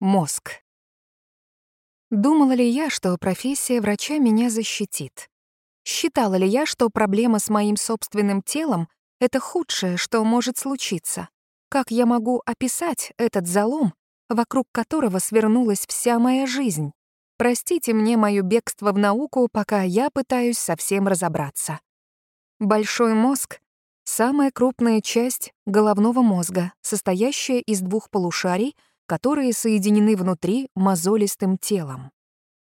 Мозг. Думала ли я, что профессия врача меня защитит? Считала ли я, что проблема с моим собственным телом — это худшее, что может случиться? Как я могу описать этот залом, вокруг которого свернулась вся моя жизнь? Простите мне моё бегство в науку, пока я пытаюсь совсем разобраться. Большой мозг — самая крупная часть головного мозга, состоящая из двух полушарий — которые соединены внутри мозолистым телом.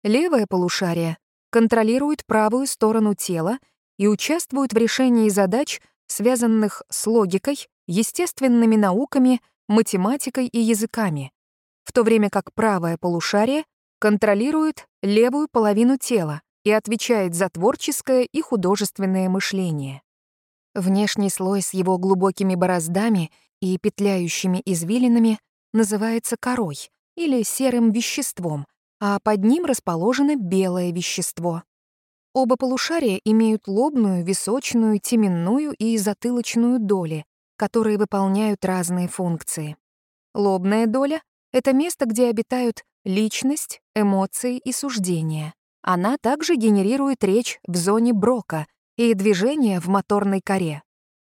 Левое полушарие контролирует правую сторону тела и участвует в решении задач, связанных с логикой, естественными науками, математикой и языками, в то время как правое полушарие контролирует левую половину тела и отвечает за творческое и художественное мышление. Внешний слой с его глубокими бороздами и петляющими извилинами называется корой или серым веществом, а под ним расположено белое вещество. Оба полушария имеют лобную, височную, теменную и затылочную доли, которые выполняют разные функции. Лобная доля — это место, где обитают личность, эмоции и суждения. Она также генерирует речь в зоне Брока и движение в моторной коре.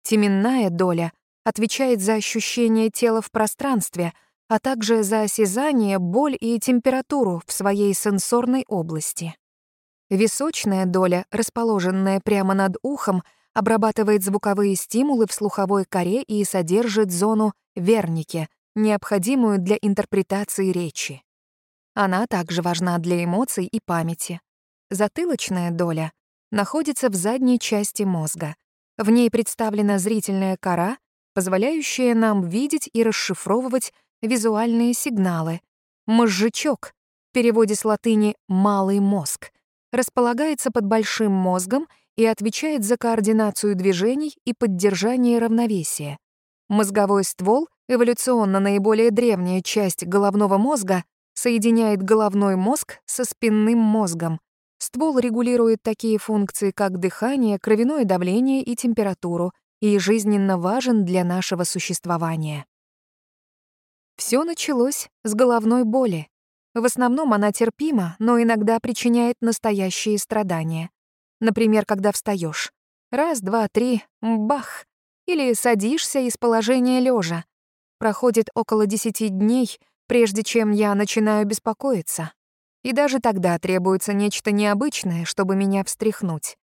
Теменная доля отвечает за ощущение тела в пространстве — а также за осязание, боль и температуру в своей сенсорной области. Височная доля, расположенная прямо над ухом, обрабатывает звуковые стимулы в слуховой коре и содержит зону верники, необходимую для интерпретации речи. Она также важна для эмоций и памяти. Затылочная доля находится в задней части мозга. В ней представлена зрительная кора, позволяющая нам видеть и расшифровывать визуальные сигналы. Мозжечок, в переводе с латыни «малый мозг», располагается под большим мозгом и отвечает за координацию движений и поддержание равновесия. Мозговой ствол, эволюционно наиболее древняя часть головного мозга, соединяет головной мозг со спинным мозгом. Ствол регулирует такие функции, как дыхание, кровяное давление и температуру, и жизненно важен для нашего существования. Все началось с головной боли. В основном она терпима, но иногда причиняет настоящие страдания. Например, когда встаешь. Раз, два, три, бах. Или садишься из положения лежа. Проходит около десяти дней, прежде чем я начинаю беспокоиться. И даже тогда требуется нечто необычное, чтобы меня встряхнуть.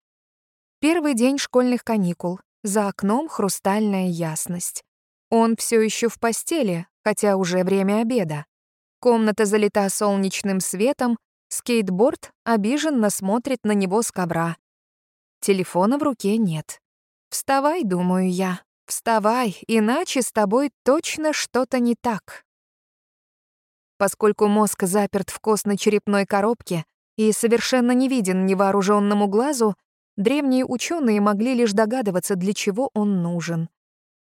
Первый день школьных каникул. За окном хрустальная ясность. Он все еще в постели, хотя уже время обеда. Комната залита солнечным светом, скейтборд обиженно смотрит на него с ковра. Телефона в руке нет. «Вставай», — думаю я, — «вставай, иначе с тобой точно что-то не так». Поскольку мозг заперт в костно-черепной коробке и совершенно не виден невооруженному глазу, древние ученые могли лишь догадываться, для чего он нужен.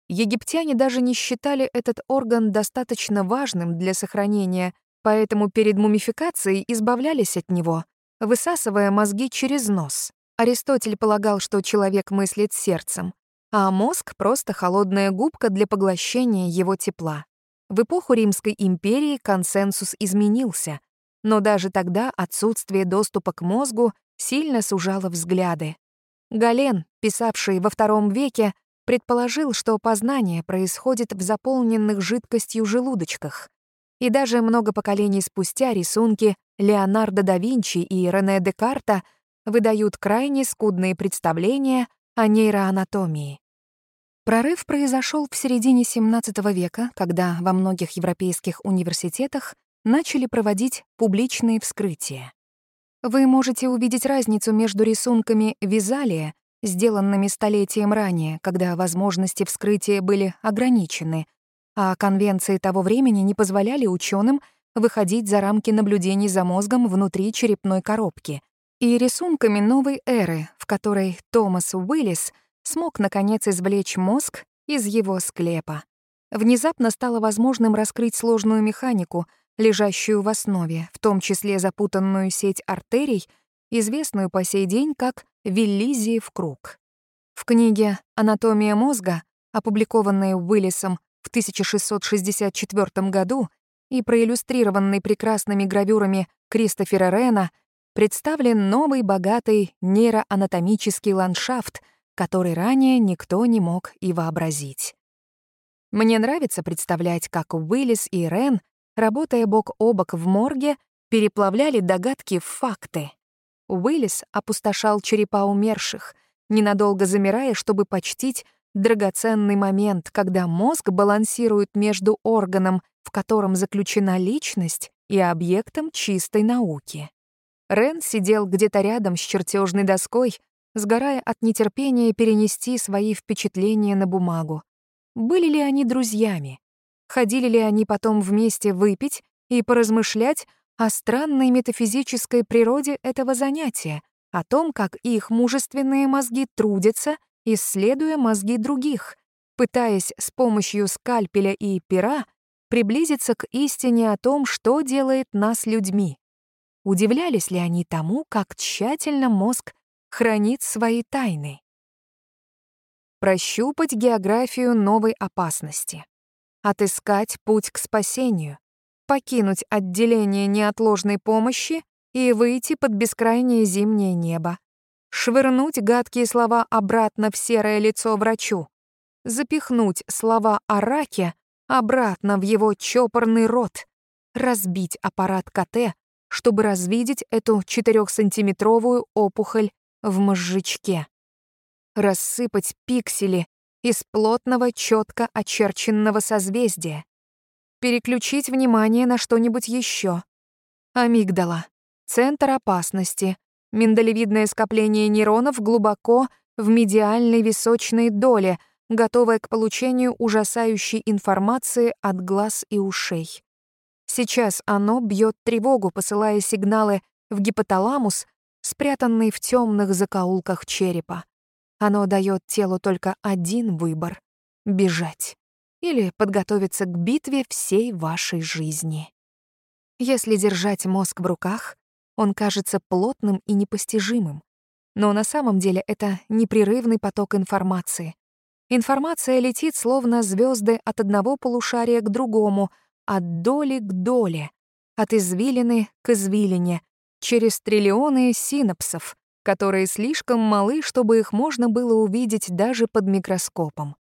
Египтяне даже не считали этот орган достаточно важным для сохранения, поэтому перед мумификацией избавлялись от него, высасывая мозги через нос. Аристотель полагал, что человек мыслит сердцем, а мозг — просто холодная губка для поглощения его тепла. В эпоху Римской империи консенсус изменился, но даже тогда отсутствие доступа к мозгу сильно сужало взгляды. Гален, писавший во II веке, предположил, что познание происходит в заполненных жидкостью желудочках. И даже много поколений спустя рисунки Леонардо да Винчи и Рене Декарта выдают крайне скудные представления о нейроанатомии. Прорыв произошел в середине XVII века, когда во многих европейских университетах начали проводить публичные вскрытия. Вы можете увидеть разницу между рисунками Визалия сделанными столетием ранее, когда возможности вскрытия были ограничены, а конвенции того времени не позволяли ученым выходить за рамки наблюдений за мозгом внутри черепной коробки, и рисунками новой эры, в которой Томас Уиллис смог, наконец, извлечь мозг из его склепа. Внезапно стало возможным раскрыть сложную механику, лежащую в основе, в том числе запутанную сеть артерий, известную по сей день как Виллизии в круг. В книге «Анатомия мозга», опубликованной Уиллисом в 1664 году, и проиллюстрированный прекрасными гравюрами Кристофера Рена, представлен новый богатый нейроанатомический ландшафт, который ранее никто не мог и вообразить. Мне нравится представлять, как Уиллис и Рен, работая бок о бок в морге, переплавляли догадки в факты. Уиллис опустошал черепа умерших, ненадолго замирая, чтобы почтить драгоценный момент, когда мозг балансирует между органом, в котором заключена личность, и объектом чистой науки. Рен сидел где-то рядом с чертежной доской, сгорая от нетерпения перенести свои впечатления на бумагу. Были ли они друзьями? Ходили ли они потом вместе выпить и поразмышлять о странной метафизической природе этого занятия, о том, как их мужественные мозги трудятся, исследуя мозги других, пытаясь с помощью скальпеля и пера приблизиться к истине о том, что делает нас людьми. Удивлялись ли они тому, как тщательно мозг хранит свои тайны? Прощупать географию новой опасности. Отыскать путь к спасению. Покинуть отделение неотложной помощи и выйти под бескрайнее зимнее небо. Швырнуть гадкие слова обратно в серое лицо врачу. Запихнуть слова о раке обратно в его чопорный рот. Разбить аппарат КТ, чтобы развидеть эту четырехсантиметровую опухоль в мозжечке рассыпать пиксели из плотного, четко очерченного созвездия, переключить внимание на что-нибудь еще. Амигдала, центр опасности, миндалевидное скопление нейронов глубоко в медиальной височной доле, готовое к получению ужасающей информации от глаз и ушей. Сейчас оно бьет тревогу, посылая сигналы в гипоталамус, спрятанный в темных закоулках черепа. Оно дает телу только один выбор — бежать или подготовиться к битве всей вашей жизни. Если держать мозг в руках, он кажется плотным и непостижимым. Но на самом деле это непрерывный поток информации. Информация летит словно звезды от одного полушария к другому, от доли к доле, от извилины к извилине, через триллионы синапсов, которые слишком малы, чтобы их можно было увидеть даже под микроскопом.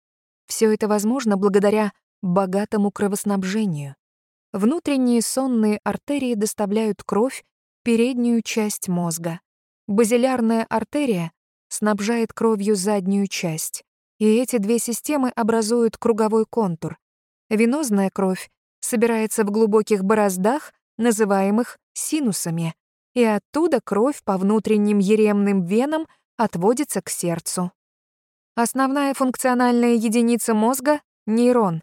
Все это возможно благодаря богатому кровоснабжению. Внутренние сонные артерии доставляют кровь в переднюю часть мозга. Базилярная артерия снабжает кровью заднюю часть, и эти две системы образуют круговой контур. Венозная кровь собирается в глубоких бороздах, называемых синусами, и оттуда кровь по внутренним еремным венам отводится к сердцу. Основная функциональная единица мозга — нейрон.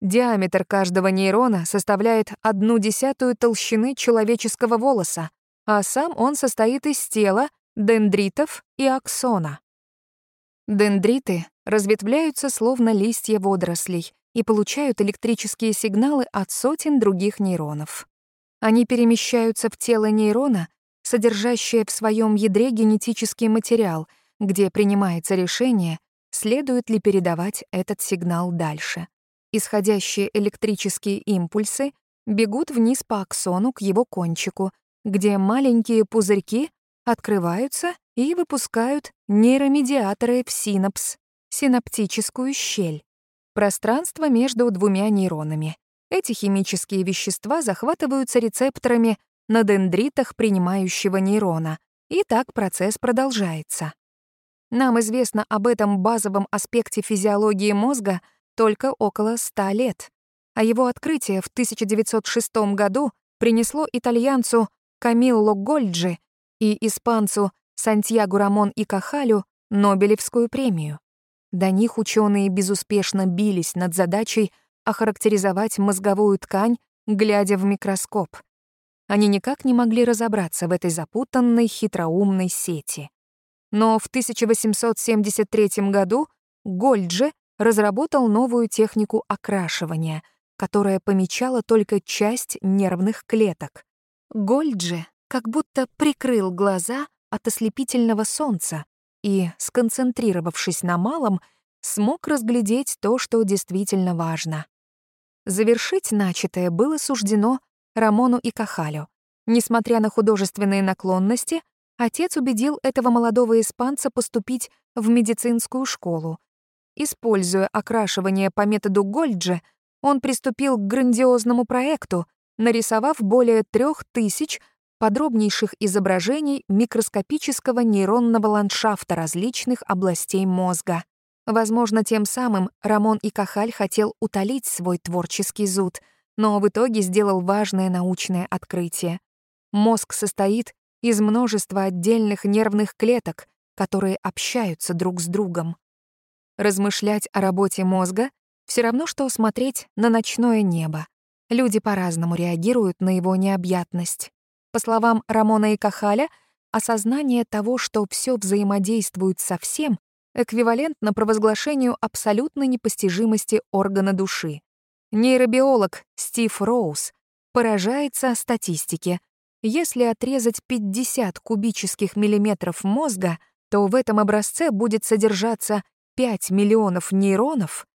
Диаметр каждого нейрона составляет одну десятую толщины человеческого волоса, а сам он состоит из тела, дендритов и аксона. Дендриты разветвляются словно листья водорослей и получают электрические сигналы от сотен других нейронов. Они перемещаются в тело нейрона, содержащее в своем ядре генетический материал, где принимается решение, следует ли передавать этот сигнал дальше. Исходящие электрические импульсы бегут вниз по аксону к его кончику, где маленькие пузырьки открываются и выпускают нейромедиаторы в синапс, синаптическую щель, пространство между двумя нейронами. Эти химические вещества захватываются рецепторами на дендритах принимающего нейрона, и так процесс продолжается. Нам известно об этом базовом аспекте физиологии мозга только около 100 лет, а его открытие в 1906 году принесло итальянцу Камилло Гольджи и испанцу Сантьяго Рамон и Кахалю Нобелевскую премию. До них ученые безуспешно бились над задачей охарактеризовать мозговую ткань, глядя в микроскоп. Они никак не могли разобраться в этой запутанной, хитроумной сети. Но в 1873 году Гольджи разработал новую технику окрашивания, которая помечала только часть нервных клеток. Гольджи как будто прикрыл глаза от ослепительного солнца и, сконцентрировавшись на малом, смог разглядеть то, что действительно важно. Завершить начатое было суждено Рамону и Кахалю. Несмотря на художественные наклонности, отец убедил этого молодого испанца поступить в медицинскую школу. Используя окрашивание по методу Гольджи, он приступил к грандиозному проекту, нарисовав более трех тысяч подробнейших изображений микроскопического нейронного ландшафта различных областей мозга. Возможно, тем самым Рамон и Кахаль хотел утолить свой творческий зуд, но в итоге сделал важное научное открытие. Мозг состоит из множества отдельных нервных клеток, которые общаются друг с другом. Размышлять о работе мозга — все равно, что смотреть на ночное небо. Люди по-разному реагируют на его необъятность. По словам Рамона и Кахаля, осознание того, что все взаимодействует со всем, эквивалентно провозглашению абсолютной непостижимости органа души. Нейробиолог Стив Роуз поражается статистике. Если отрезать 50 кубических миллиметров мозга, то в этом образце будет содержаться 5 миллионов нейронов,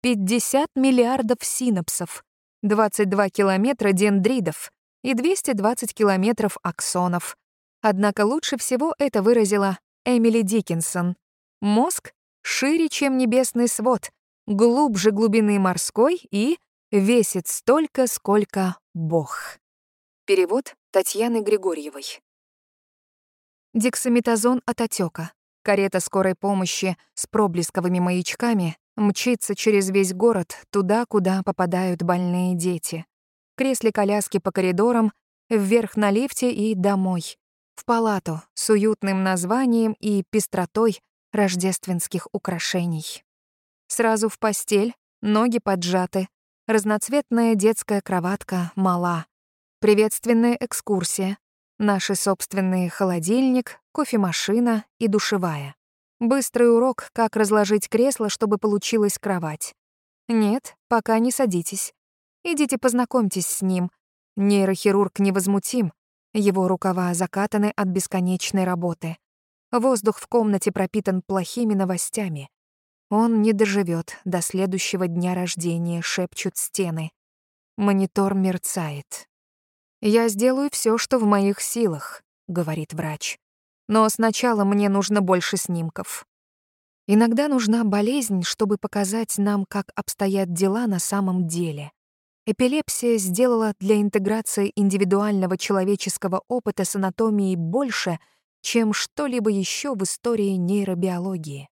50 миллиардов синапсов, 22 километра дендридов и 220 километров аксонов. Однако лучше всего это выразила Эмили Диккенсон. Мозг шире, чем небесный свод, глубже глубины морской и весит столько, сколько Бог. Перевод Татьяны Григорьевой. Дексаметазон от отека. Карета скорой помощи с проблесковыми маячками мчится через весь город туда, куда попадают больные дети. Кресли коляски по коридорам, вверх на лифте и домой. В палату с уютным названием и пестротой рождественских украшений. Сразу в постель, ноги поджаты, разноцветная детская кроватка мала, приветственная экскурсия, наши собственные холодильник, кофемашина и душевая. Быстрый урок, как разложить кресло, чтобы получилась кровать. Нет, пока не садитесь. Идите познакомьтесь с ним. Нейрохирург невозмутим. Его рукава закатаны от бесконечной работы. Воздух в комнате пропитан плохими новостями. Он не доживет до следующего дня рождения, шепчут стены. Монитор мерцает. «Я сделаю все, что в моих силах», — говорит врач. «Но сначала мне нужно больше снимков». Иногда нужна болезнь, чтобы показать нам, как обстоят дела на самом деле. Эпилепсия сделала для интеграции индивидуального человеческого опыта с анатомией больше — чем что-либо еще в истории нейробиологии.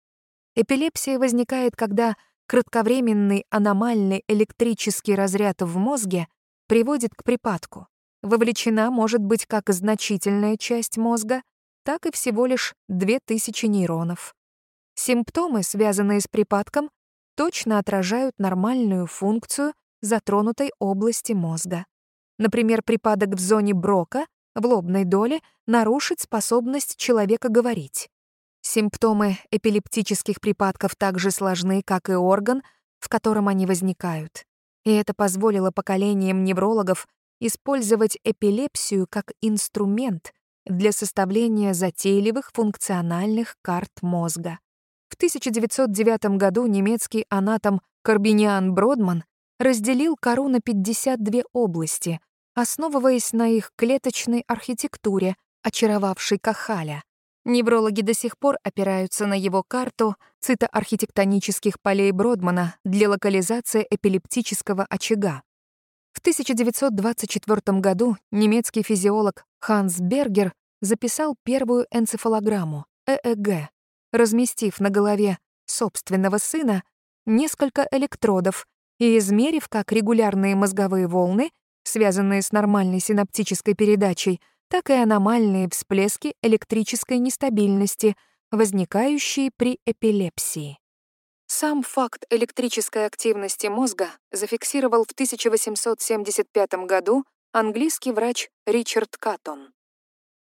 Эпилепсия возникает, когда кратковременный аномальный электрический разряд в мозге приводит к припадку. Вовлечена может быть как значительная часть мозга, так и всего лишь 2000 нейронов. Симптомы, связанные с припадком, точно отражают нормальную функцию затронутой области мозга. Например, припадок в зоне Брока в лобной доле нарушить способность человека говорить. Симптомы эпилептических припадков так же сложны, как и орган, в котором они возникают. И это позволило поколениям неврологов использовать эпилепсию как инструмент для составления затейливых функциональных карт мозга. В 1909 году немецкий анатом Карбиниан Бродман разделил кору на 52 области, основываясь на их клеточной архитектуре, очаровавшей Кахаля. Неврологи до сих пор опираются на его карту цитоархитектонических полей Бродмана для локализации эпилептического очага. В 1924 году немецкий физиолог Ханс Бергер записал первую энцефалограмму ЭЭГ, разместив на голове собственного сына несколько электродов и измерив, как регулярные мозговые волны связанные с нормальной синаптической передачей, так и аномальные всплески электрической нестабильности, возникающие при эпилепсии. Сам факт электрической активности мозга зафиксировал в 1875 году английский врач Ричард Каттон.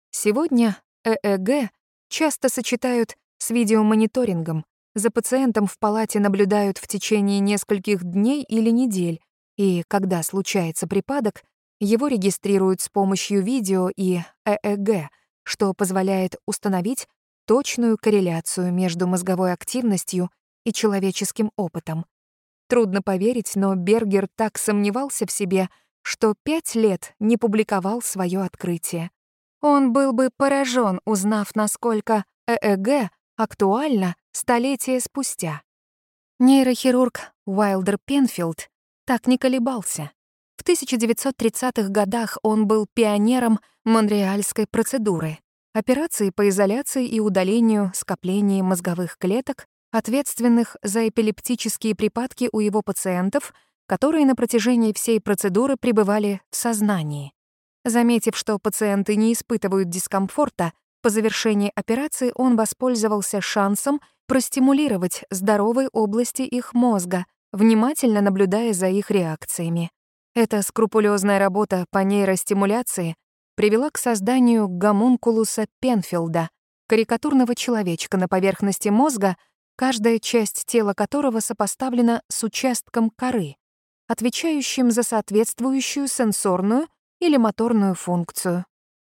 Сегодня ЭЭГ часто сочетают с видеомониторингом. За пациентом в палате наблюдают в течение нескольких дней или недель, и когда случается припадок, его регистрируют с помощью видео и ЭЭГ, что позволяет установить точную корреляцию между мозговой активностью и человеческим опытом. Трудно поверить, но Бергер так сомневался в себе, что пять лет не публиковал свое открытие. Он был бы поражен, узнав, насколько ЭЭГ актуально столетия спустя. Нейрохирург Уайлдер Пенфилд так не колебался. В 1930-х годах он был пионером монреальской процедуры — операции по изоляции и удалению скоплений мозговых клеток, ответственных за эпилептические припадки у его пациентов, которые на протяжении всей процедуры пребывали в сознании. Заметив, что пациенты не испытывают дискомфорта, по завершении операции он воспользовался шансом простимулировать здоровые области их мозга, внимательно наблюдая за их реакциями. Эта скрупулезная работа по нейростимуляции привела к созданию гомункулуса Пенфилда, карикатурного человечка на поверхности мозга, каждая часть тела которого сопоставлена с участком коры, отвечающим за соответствующую сенсорную или моторную функцию.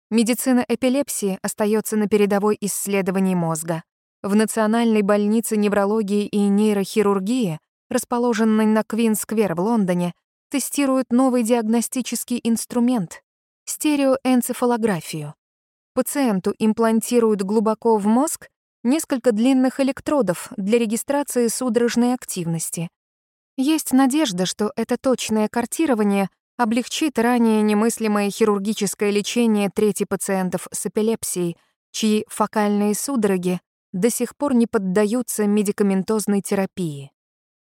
Медицина эпилепсии остается на передовой исследований мозга. В Национальной больнице неврологии и нейрохирургии, расположенной на Квин-сквер в Лондоне, тестируют новый диагностический инструмент — стереоэнцефалографию. Пациенту имплантируют глубоко в мозг несколько длинных электродов для регистрации судорожной активности. Есть надежда, что это точное картирование облегчит ранее немыслимое хирургическое лечение трети пациентов с эпилепсией, чьи фокальные судороги до сих пор не поддаются медикаментозной терапии.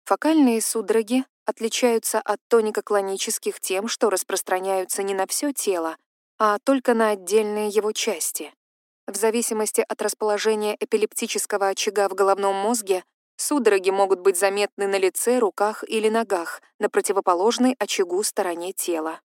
Фокальные судороги отличаются от тонико-клонических тем, что распространяются не на все тело, а только на отдельные его части. В зависимости от расположения эпилептического очага в головном мозге, судороги могут быть заметны на лице, руках или ногах, на противоположной очагу стороне тела.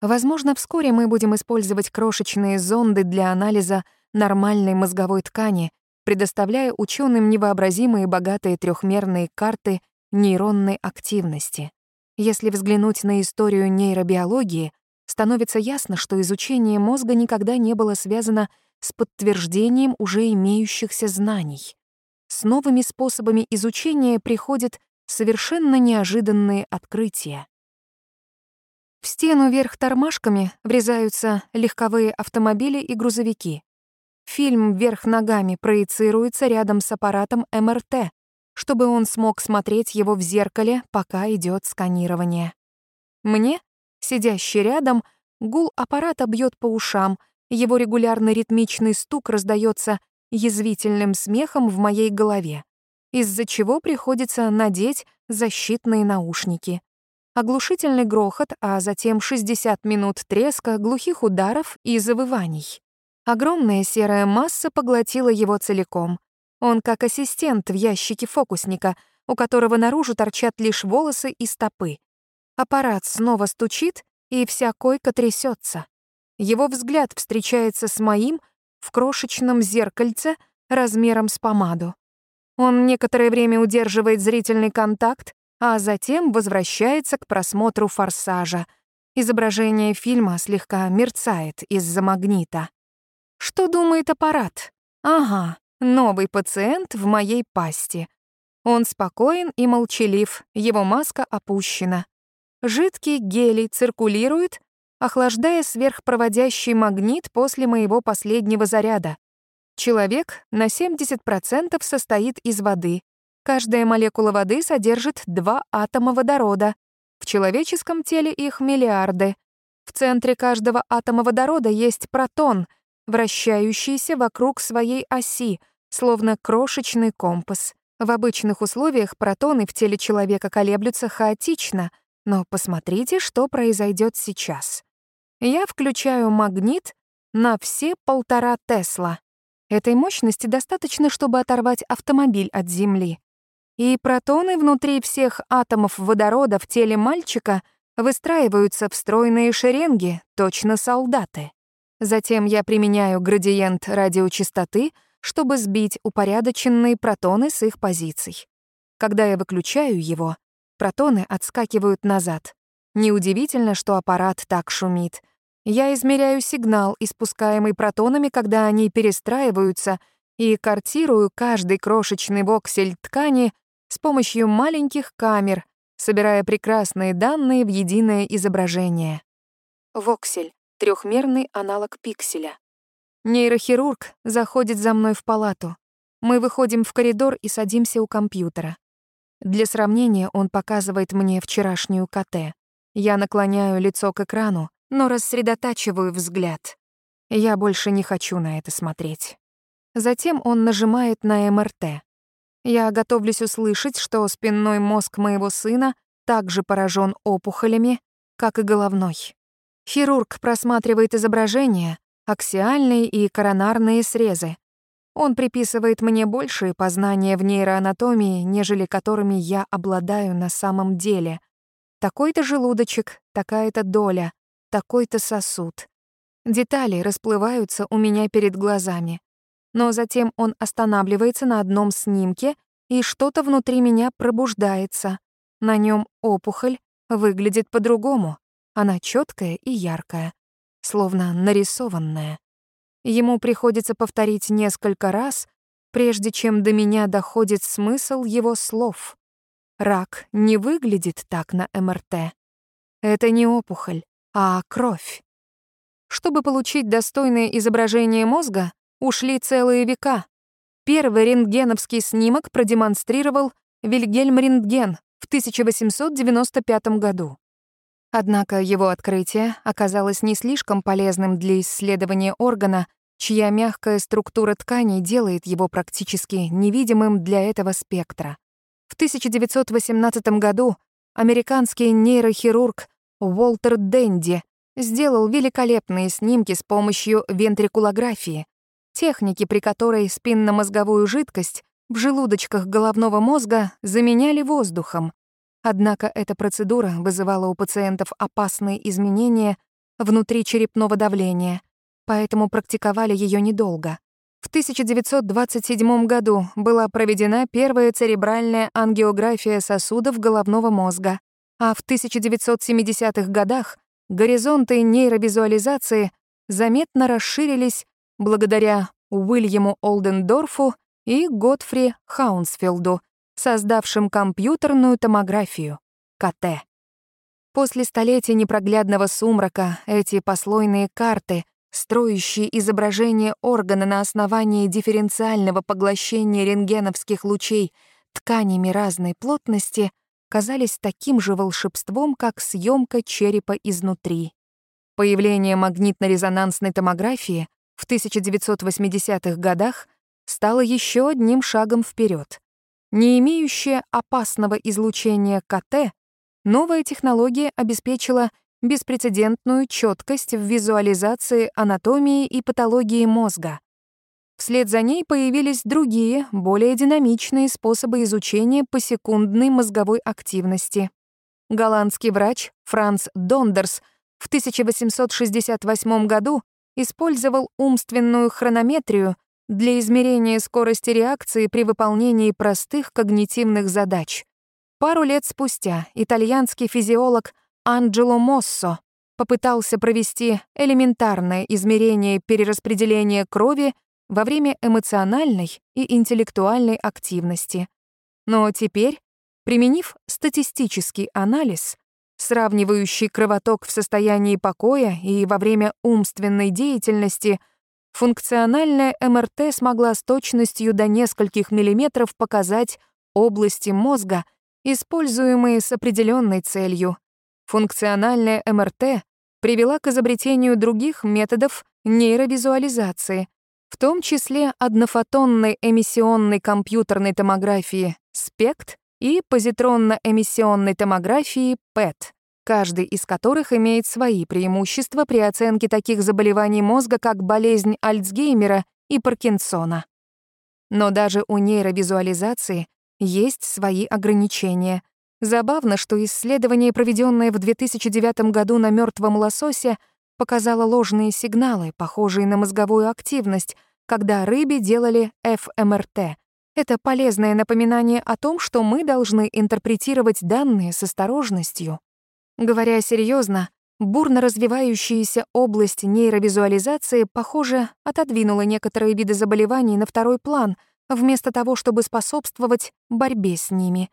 Возможно, вскоре мы будем использовать крошечные зонды для анализа нормальной мозговой ткани, предоставляя ученым невообразимые богатые трехмерные карты нейронной активности. Если взглянуть на историю нейробиологии, становится ясно, что изучение мозга никогда не было связано с подтверждением уже имеющихся знаний. С новыми способами изучения приходят совершенно неожиданные открытия. В стену вверх тормашками врезаются легковые автомобили и грузовики. Фильм вверх ногами проецируется рядом с аппаратом МРТ, чтобы он смог смотреть его в зеркале, пока идет сканирование. Мне, сидящий рядом, гул аппарата бьет по ушам, его регулярный ритмичный стук раздается язвительным смехом в моей голове, из-за чего приходится надеть защитные наушники. Оглушительный грохот, а затем 60 минут треска, глухих ударов и завываний. Огромная серая масса поглотила его целиком. Он как ассистент в ящике фокусника, у которого наружу торчат лишь волосы и стопы. Аппарат снова стучит, и вся койка трясется. Его взгляд встречается с моим в крошечном зеркальце размером с помаду. Он некоторое время удерживает зрительный контакт, а затем возвращается к просмотру «Форсажа». Изображение фильма слегка мерцает из-за магнита. Что думает аппарат? Ага, новый пациент в моей пасти. Он спокоен и молчалив, его маска опущена. Жидкий гелий циркулирует, охлаждая сверхпроводящий магнит после моего последнего заряда. Человек на 70% состоит из воды. Каждая молекула воды содержит два атома водорода. В человеческом теле их миллиарды. В центре каждого атома водорода есть протон — вращающийся вокруг своей оси, словно крошечный компас. В обычных условиях протоны в теле человека колеблются хаотично, но посмотрите, что произойдет сейчас. Я включаю магнит на все полтора Тесла. Этой мощности достаточно, чтобы оторвать автомобиль от Земли. И протоны внутри всех атомов водорода в теле мальчика выстраиваются в стройные шеренги, точно солдаты. Затем я применяю градиент радиочастоты, чтобы сбить упорядоченные протоны с их позиций. Когда я выключаю его, протоны отскакивают назад. Неудивительно, что аппарат так шумит. Я измеряю сигнал, испускаемый протонами, когда они перестраиваются, и картирую каждый крошечный воксель ткани с помощью маленьких камер, собирая прекрасные данные в единое изображение. Воксель — трехмерный аналог пикселя. Нейрохирург заходит за мной в палату. Мы выходим в коридор и садимся у компьютера. Для сравнения он показывает мне вчерашнюю КТ. Я наклоняю лицо к экрану, но рассредотачиваю взгляд. Я больше не хочу на это смотреть. Затем он нажимает на МРТ. Я готовлюсь услышать, что спинной мозг моего сына также поражен опухолями, как и головной. Хирург просматривает изображения, аксиальные и коронарные срезы. Он приписывает мне большие познания в нейроанатомии, нежели которыми я обладаю на самом деле. Такой-то желудочек, такая-то доля, такой-то сосуд. Детали расплываются у меня перед глазами. Но затем он останавливается на одном снимке, и что-то внутри меня пробуждается. На нем опухоль выглядит по-другому. Она четкая и яркая, словно нарисованная. Ему приходится повторить несколько раз, прежде чем до меня доходит смысл его слов. Рак не выглядит так на МРТ. Это не опухоль, а кровь. Чтобы получить достойное изображение мозга, ушли целые века. Первый рентгеновский снимок продемонстрировал Вильгельм Рентген в 1895 году. Однако его открытие оказалось не слишком полезным для исследования органа, чья мягкая структура тканей делает его практически невидимым для этого спектра. В 1918 году американский нейрохирург Уолтер Дэнди сделал великолепные снимки с помощью вентрикулографии, техники, при которой спинномозговую жидкость в желудочках головного мозга заменяли воздухом. Однако эта процедура вызывала у пациентов опасные изменения внутри черепного давления, поэтому практиковали ее недолго. В 1927 году была проведена первая церебральная ангиография сосудов головного мозга, а в 1970-х годах горизонты нейровизуализации заметно расширились благодаря Уильяму Олдендорфу и Готфри Хаунсфилду, создавшим компьютерную томографию, КТ. После столетий непроглядного сумрака эти послойные карты, строящие изображение органа на основании дифференциального поглощения рентгеновских лучей тканями разной плотности, казались таким же волшебством, как съемка черепа изнутри. Появление магнитно-резонансной томографии в 1980-х годах стало еще одним шагом вперед. Не имеющая опасного излучения КТ, новая технология обеспечила беспрецедентную четкость в визуализации анатомии и патологии мозга. Вслед за ней появились другие, более динамичные способы изучения посекундной мозговой активности. Голландский врач Франц Дондерс в 1868 году использовал умственную хронометрию для измерения скорости реакции при выполнении простых когнитивных задач. Пару лет спустя итальянский физиолог Анджело Моссо попытался провести элементарное измерение перераспределения крови во время эмоциональной и интеллектуальной активности. Но теперь, применив статистический анализ, сравнивающий кровоток в состоянии покоя и во время умственной деятельности, функциональная МРТ смогла с точностью до нескольких миллиметров показать области мозга, используемые с определенной целью. Функциональная МРТ привела к изобретению других методов нейровизуализации, в том числе однофотонной эмиссионной компьютерной томографии SPECT и позитронно-эмиссионной томографии PET, каждый из которых имеет свои преимущества при оценке таких заболеваний мозга, как болезнь Альцгеймера и Паркинсона. Но даже у нейровизуализации есть свои ограничения. Забавно, что исследование, проведенное в 2009 году на мертвом лососе, показало ложные сигналы, похожие на мозговую активность, когда рыбе делали ФМРТ, это полезное напоминание о том, что мы должны интерпретировать данные с осторожностью. Говоря серьезно, бурно развивающаяся область нейровизуализации, похоже, отодвинула некоторые виды заболеваний на второй план, вместо того, чтобы способствовать борьбе с ними.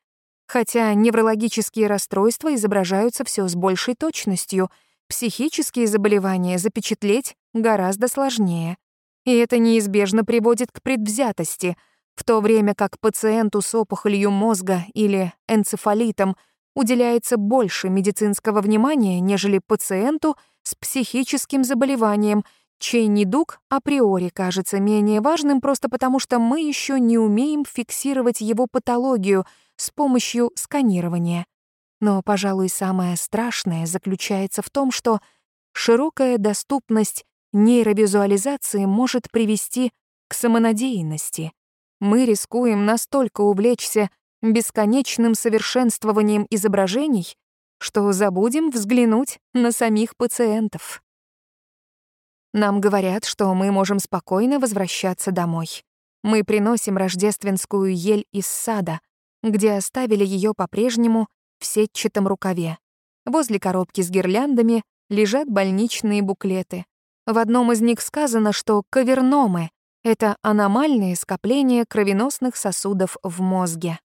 Хотя неврологические расстройства изображаются все с большей точностью, психические заболевания запечатлеть гораздо сложнее. И это неизбежно приводит к предвзятости, в то время как пациенту с опухолью мозга или энцефалитом уделяется больше медицинского внимания, нежели пациенту с психическим заболеванием, чей недуг априори кажется менее важным просто потому, что мы еще не умеем фиксировать его патологию с помощью сканирования. Но, пожалуй, самое страшное заключается в том, что широкая доступность нейровизуализации может привести к самонадеянности. Мы рискуем настолько увлечься бесконечным совершенствованием изображений, что забудем взглянуть на самих пациентов. Нам говорят, что мы можем спокойно возвращаться домой. Мы приносим рождественскую ель из сада, где оставили ее по-прежнему в сетчатом рукаве. Возле коробки с гирляндами лежат больничные буклеты, в одном из них сказано, что каверномы — это аномальные скопления кровеносных сосудов в мозге.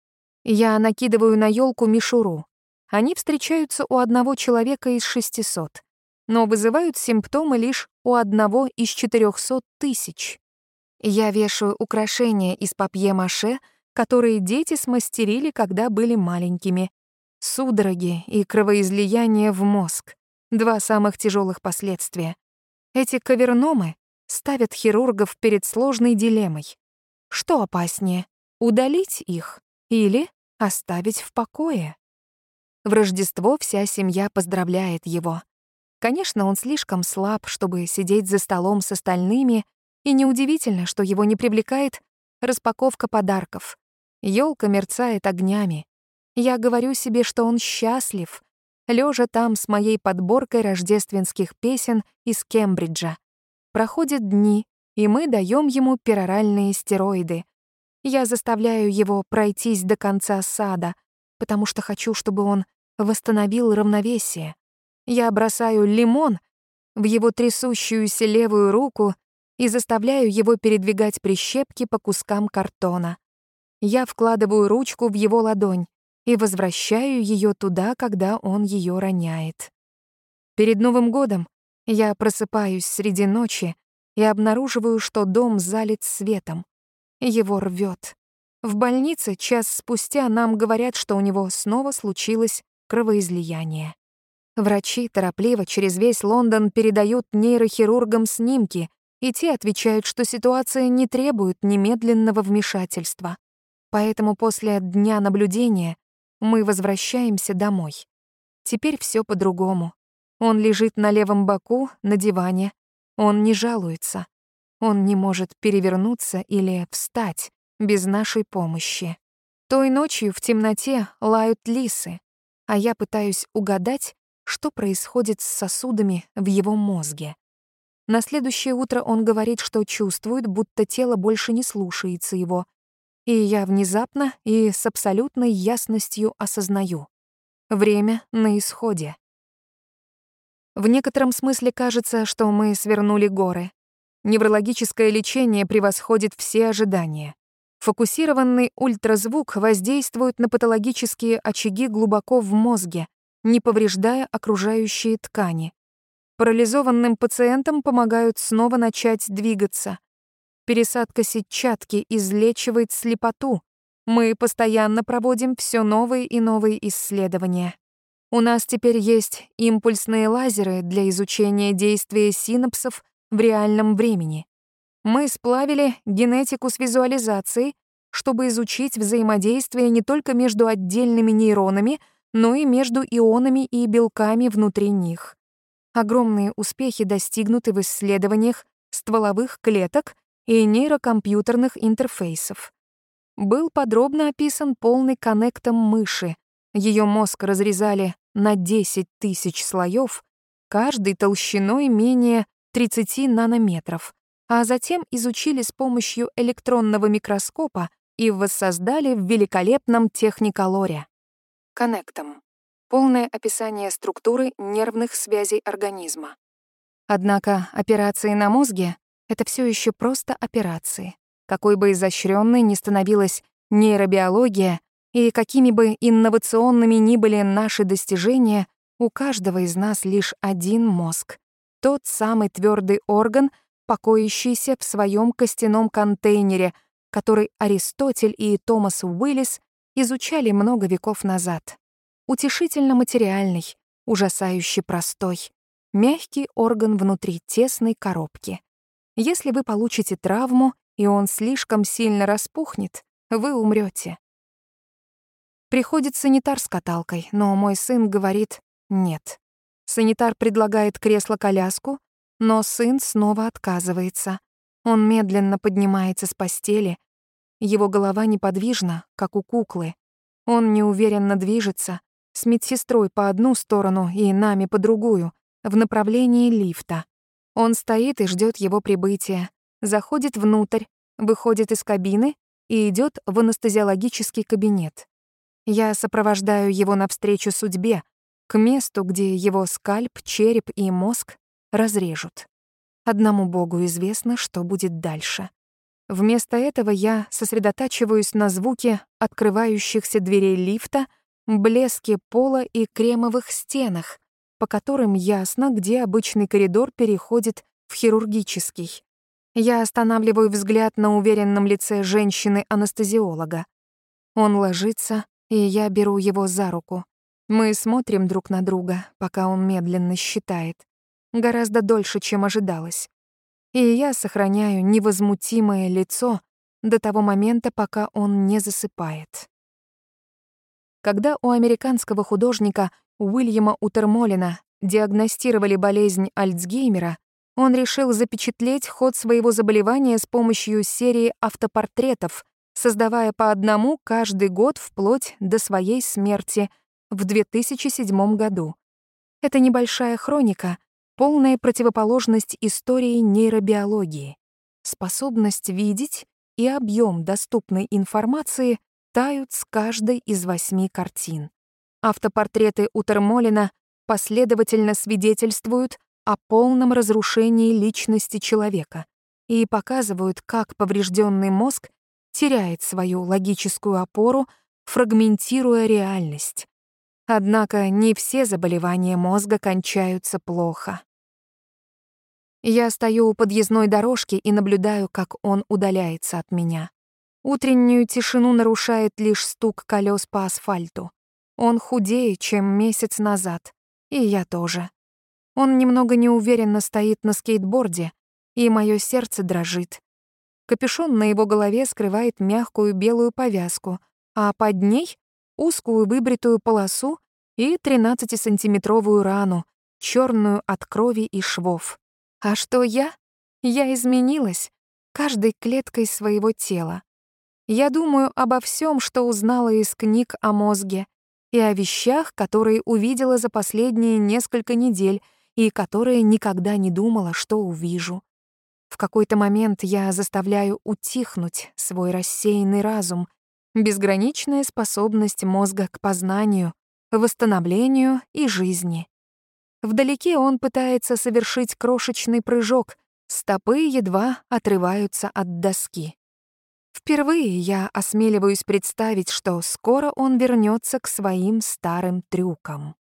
Я накидываю на елку мишуру. Они встречаются у одного человека из 600, но вызывают симптомы лишь у одного из 400 тысяч. Я вешаю украшения из папье-маше, которые дети смастерили, когда были маленькими. Судороги и кровоизлияние в мозг — два самых тяжелых последствия. Эти каверномы ставят хирургов перед сложной дилеммой. Что опаснее, удалить их или оставить в покое? В Рождество вся семья поздравляет его. Конечно, он слишком слаб, чтобы сидеть за столом с остальными, и неудивительно, что его не привлекает распаковка подарков. Ёлка мерцает огнями. Я говорю себе, что он счастлив, лежа там с моей подборкой рождественских песен из Кембриджа. Проходят дни, и мы даем ему пероральные стероиды. Я заставляю его пройтись до конца сада, потому что хочу, чтобы он восстановил равновесие. Я бросаю лимон в его трясущуюся левую руку и заставляю его передвигать прищепки по кускам картона. Я вкладываю ручку в его ладонь, и возвращаю ее туда, когда он ее роняет. Перед Новым годом я просыпаюсь среди ночи и обнаруживаю, что дом залит светом. Его рвет. В больнице час спустя нам говорят, что у него снова случилось кровоизлияние. Врачи торопливо через весь Лондон передают нейрохирургам снимки, и те отвечают, что ситуация не требует немедленного вмешательства. Поэтому после дня наблюдения мы возвращаемся домой. Теперь все по-другому. Он лежит на левом боку, на диване. Он не жалуется. Он не может перевернуться или встать без нашей помощи. Той ночью в темноте лают лисы, а я пытаюсь угадать, что происходит с сосудами в его мозге. На следующее утро он говорит, что чувствует, будто тело больше не слушается его, и я внезапно и с абсолютной ясностью осознаю. Время на исходе. В некотором смысле кажется, что мы свернули горы. Неврологическое лечение превосходит все ожидания. Фокусированный ультразвук воздействует на патологические очаги глубоко в мозге, не повреждая окружающие ткани. Парализованным пациентам помогают снова начать двигаться — Пересадка сетчатки излечивает слепоту. Мы постоянно проводим все новые и новые исследования. У нас теперь есть импульсные лазеры для изучения действия синапсов в реальном времени. Мы сплавили генетику с визуализацией, чтобы изучить взаимодействие не только между отдельными нейронами, но и между ионами и белками внутри них. Огромные успехи достигнуты в исследованиях стволовых клеток и нейрокомпьютерных интерфейсов. Был подробно описан полный коннектом мыши. Ее мозг разрезали на 10 тысяч слоев, каждый толщиной менее 30 нанометров, а затем изучили с помощью электронного микроскопа и воссоздали в великолепном техниколоре. Коннектом. Полное описание структуры нервных связей организма. Однако операции на мозге это все еще просто операции. Какой бы изощренной ни становилась нейробиология, И какими бы инновационными ни были наши достижения, у каждого из нас лишь один мозг. Тот самый твердый орган, покоящийся в своем костяном контейнере, который Аристотель и Томас Уиллис изучали много веков назад. Утешительно материальный, ужасающе простой, мягкий орган внутри тесной коробки. Если вы получите травму, и он слишком сильно распухнет, вы умрете. Приходит санитар с каталкой, но мой сын говорит «нет». Санитар предлагает кресло-коляску, но сын снова отказывается. Он медленно поднимается с постели. Его голова неподвижна, как у куклы. Он неуверенно движется, с медсестрой по одну сторону и нами по другую, в направлении лифта. Он стоит и ждет его прибытия, заходит внутрь, выходит из кабины и идет в анестезиологический кабинет. Я сопровождаю его навстречу судьбе, к месту, где его скальп, череп и мозг разрежут. Одному Богу известно, что будет дальше. Вместо этого я сосредотачиваюсь на звуке открывающихся дверей лифта, блеске пола и кремовых стенах, по которым ясно, где обычный коридор переходит в хирургический. Я останавливаю взгляд на уверенном лице женщины-анестезиолога. Он ложится, и я беру его за руку. Мы смотрим друг на друга, пока он медленно считает. Гораздо дольше, чем ожидалось. И я сохраняю невозмутимое лицо до того момента, пока он не засыпает. Когда у американского художника Уильяма Утермолина диагностировали болезнь Альцгеймера, он решил запечатлеть ход своего заболевания с помощью серии автопортретов, создавая по одному каждый год вплоть до своей смерти в 2007 году. Это небольшая хроника, полная противоположность истории нейробиологии. Способность видеть и объем доступной информации тают с каждой из восьми картин. Автопортреты Утермолина последовательно свидетельствуют о полном разрушении личности человека и показывают, как поврежденный мозг теряет свою логическую опору, фрагментируя реальность. Однако не все заболевания мозга кончаются плохо. Я стою у подъездной дорожки и наблюдаю, как он удаляется от меня. Утреннюю тишину нарушает лишь стук колес по асфальту. Он худее, чем месяц назад, и я тоже. Он немного неуверенно стоит на скейтборде, и мое сердце дрожит. Капюшон на его голове скрывает мягкую белую повязку, а под ней — узкую выбритую полосу и 13-сантиметровую рану, черную от крови и швов. А что я? Я изменилась, каждой клеткой своего тела. Я думаю обо всем, что узнала из книг о мозге, и о вещах, которые увидела за последние несколько недель и которые никогда не думала, что увижу. В какой-то момент я заставляю утихнуть свой рассеянный разум, безграничная способность мозга к познанию, восстановлению и жизни. Вдалеке он пытается совершить крошечный прыжок, стопы едва отрываются от доски. Впервые я осмеливаюсь представить, что скоро он вернется к своим старым трюкам.